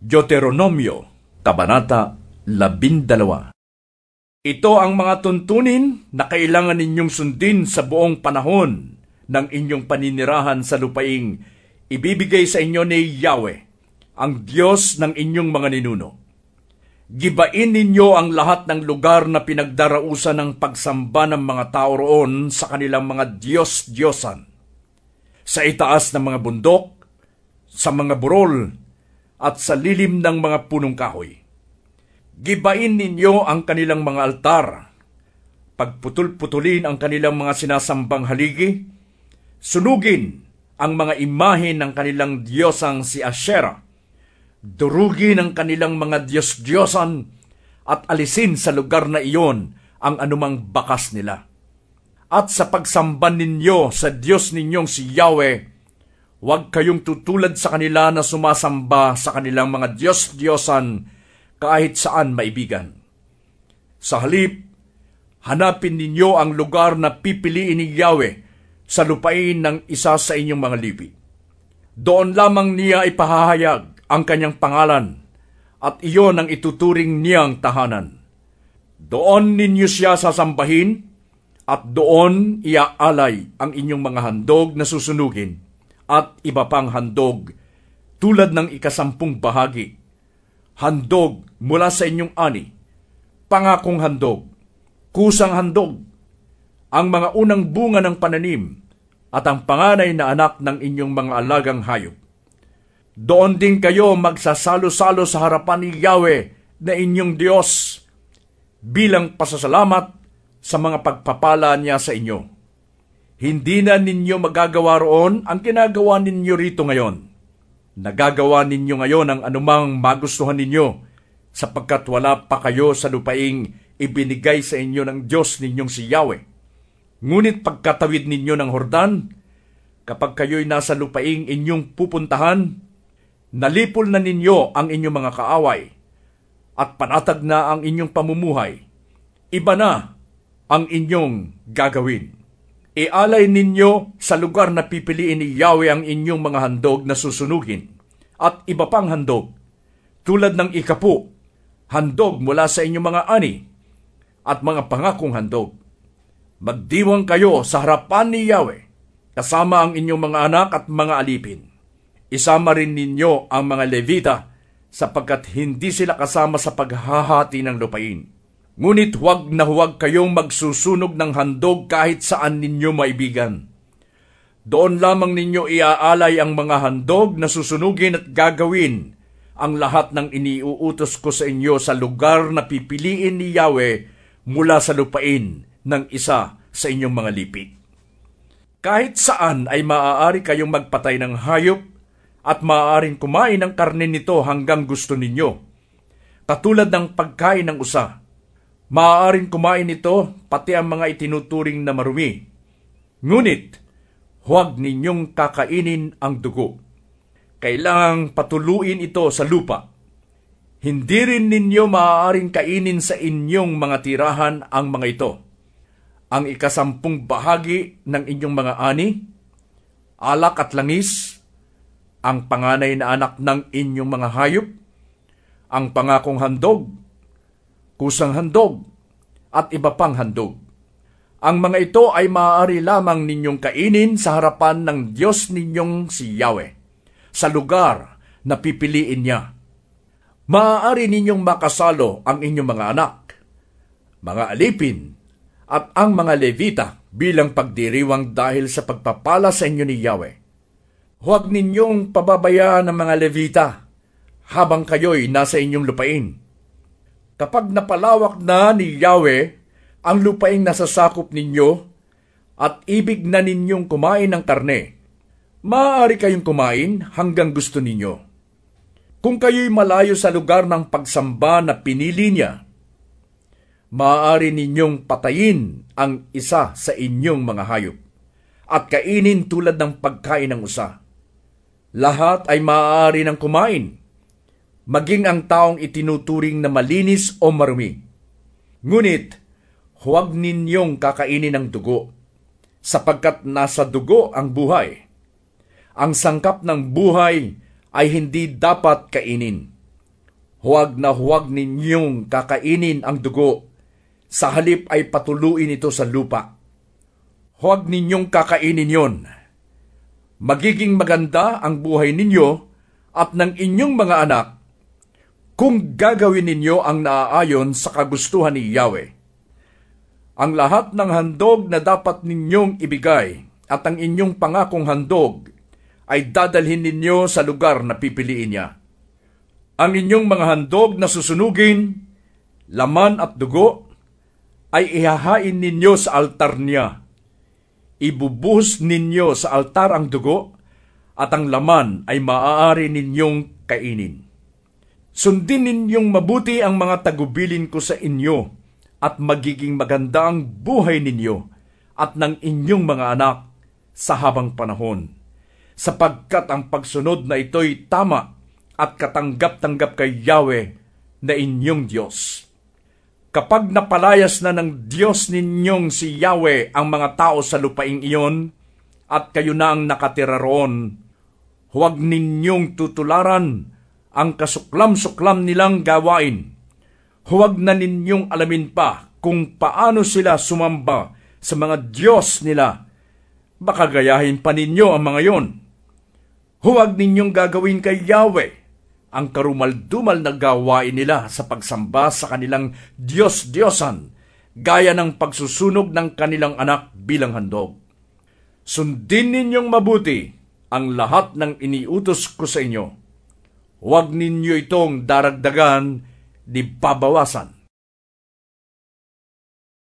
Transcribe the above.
Deuteronomio, Kabanata 12 Ito ang mga tuntunin na kailangan ninyong sundin sa buong panahon ng inyong paninirahan sa lupaing ibibigay sa inyo ni Yahweh, ang Diyos ng inyong mga ninuno. Gibain ninyo ang lahat ng lugar na pinagdarausan ng pagsamba ng mga tao roon sa kanilang mga Diyos-Diyosan. Sa itaas ng mga bundok, sa mga burol, at sa lilim ng mga punong kahoy. Gibain ninyo ang kanilang mga altar, pagputol-putulin ang kanilang mga sinasambang haligi, sunugin ang mga imahe ng kanilang diyosang si Asherah, durugin ang kanilang mga diyos-diyosan, at alisin sa lugar na iyon ang anumang bakas nila. At sa pagsamban ninyo sa Diyos ninyong si Yahweh, Huwag kayong tutulad sa kanila na sumasamba sa kanilang mga Diyos-Diyosan kahit saan maibigan. Sa halip, hanapin ninyo ang lugar na pipiliin ni Yahweh sa lupain ng isa sa inyong mga lipi. Doon lamang niya ipahahayag ang kanyang pangalan at iyon ang ituturing niyang tahanan. Doon ninyo siya sasambahin at doon iaalay ang inyong mga handog na susunugin at iba pang handog tulad ng ikasampung bahagi. Handog mula sa inyong ani, pangakong handog, kusang handog, ang mga unang bunga ng pananim at ang panganay na anak ng inyong mga alagang hayop. Doon din kayo magsasalo-salo sa harapan ni Yahweh na inyong Diyos bilang pasasalamat sa mga pagpapala niya sa inyo hindi na ninyo magagawa roon ang ginagawa ninyo rito ngayon. Nagagawa ninyo ngayon ang anumang magustuhan ninyo, sapagkat wala pa kayo sa lupaing ibinigay sa inyo ng Diyos ninyong si Yahweh. Ngunit pagkatawid ninyo ng Hordan, kapag kayo'y nasa lupaing inyong pupuntahan, nalipol na ninyo ang inyong mga kaaway, at panatag na ang inyong pamumuhay, iba na ang inyong gagawin. Ialay ninyo sa lugar na pipiliin ni Yahweh ang inyong mga handog na susunugin at iba pang handog, tulad ng ikapu, handog mula sa inyong mga ani, at mga pangakong handog. Magdiwang kayo sa harapan ni Yahweh, kasama ang inyong mga anak at mga alipin. Isama rin ninyo ang mga Levita, sapagkat hindi sila kasama sa paghahati ng lupain Ngunit huwag na huwag kayong magsusunog ng handog kahit saan ninyo maibigan. Doon lamang ninyo iaalay ang mga handog na susunugin at gagawin ang lahat ng iniuutos ko sa inyo sa lugar na pipiliin ni Yahweh mula sa lupain ng isa sa inyong mga lipi. Kahit saan ay maaari kayong magpatay ng hayop at maaaring kumain ng karne nito hanggang gusto ninyo. Katulad ng pagkain ng usa, Maaaring kumain ito pati ang mga itinuturing na marumi. Ngunit, huwag ninyong kakainin ang dugo. Kailangang patuluin ito sa lupa. Hindi rin ninyo maaaring kainin sa inyong mga tirahan ang mga ito. Ang ikasampung bahagi ng inyong mga ani, alak at langis, ang panganay na anak ng inyong mga hayop, ang pangakong handog, kusang handog, at iba pang handog. Ang mga ito ay maaari lamang ninyong kainin sa harapan ng Diyos ninyong si Yahweh, sa lugar na pipiliin niya. Maaari ninyong makasalo ang inyong mga anak, mga alipin, at ang mga levita bilang pagdiriwang dahil sa pagpapala sa inyo ni Yahweh. Huwag ninyong pababayaan ang mga levita habang kayo'y nasa inyong lupain kapag napalawak na ni Yahweh ang lupaing nasasakop ninyo at ibig na ninyong kumain ng karne, maaari kayong kumain hanggang gusto ninyo. Kung kayo'y malayo sa lugar ng pagsamba na pinili niya, maaari ninyong patayin ang isa sa inyong mga hayop at kainin tulad ng pagkain ng usa. Lahat ay maaari ng kumain maging ang taong itinuturing na malinis o marumi. Ngunit, huwag ninyong kakainin ng dugo, sapagkat nasa dugo ang buhay. Ang sangkap ng buhay ay hindi dapat kainin. Huwag na huwag ninyong kakainin ang dugo, sa halip ay patuluin ito sa lupa. Huwag ninyong kakainin yon. Magiging maganda ang buhay ninyo at ng inyong mga anak kung gagawin ninyo ang naaayon sa kagustuhan ni Yahweh. Ang lahat ng handog na dapat ninyong ibigay at ang inyong pangakong handog ay dadalhin ninyo sa lugar na pipiliin niya. Ang inyong mga handog na susunugin, laman at dugo, ay ihahain ninyo sa altar niya. Ibubuhos ninyo sa altar ang dugo, at ang laman ay maaari ninyong kainin. Sundin ninyong mabuti ang mga tagubilin ko sa inyo, at magiging maganda ang buhay ninyo at ng inyong mga anak sa habang panahon, sapagkat ang pagsunod na ito'y tama at katanggap-tanggap kay Yahweh na inyong Diyos. Kapag napalayas na ng Diyos ninyong si Yahweh ang mga tao sa lupaing iyon, at kayo na ang nakatira roon, huwag ninyong tutularan ang kasuklam-suklam nilang gawain. Huwag na ninyong alamin pa kung paano sila sumamba sa mga Diyos nila. Baka gayahin pa ninyo ang mga yon. Huwag ninyong gagawin kay Yahweh ang karumal-dumal na gawain nila sa pagsamba sa kanilang Diyos-Diyosan, gaya ng pagsusunog ng kanilang anak bilang handog. Sundin ninyong mabuti ang lahat ng iniutos ko sa inyo. Huwag ninyo itong daragdagan di babawasan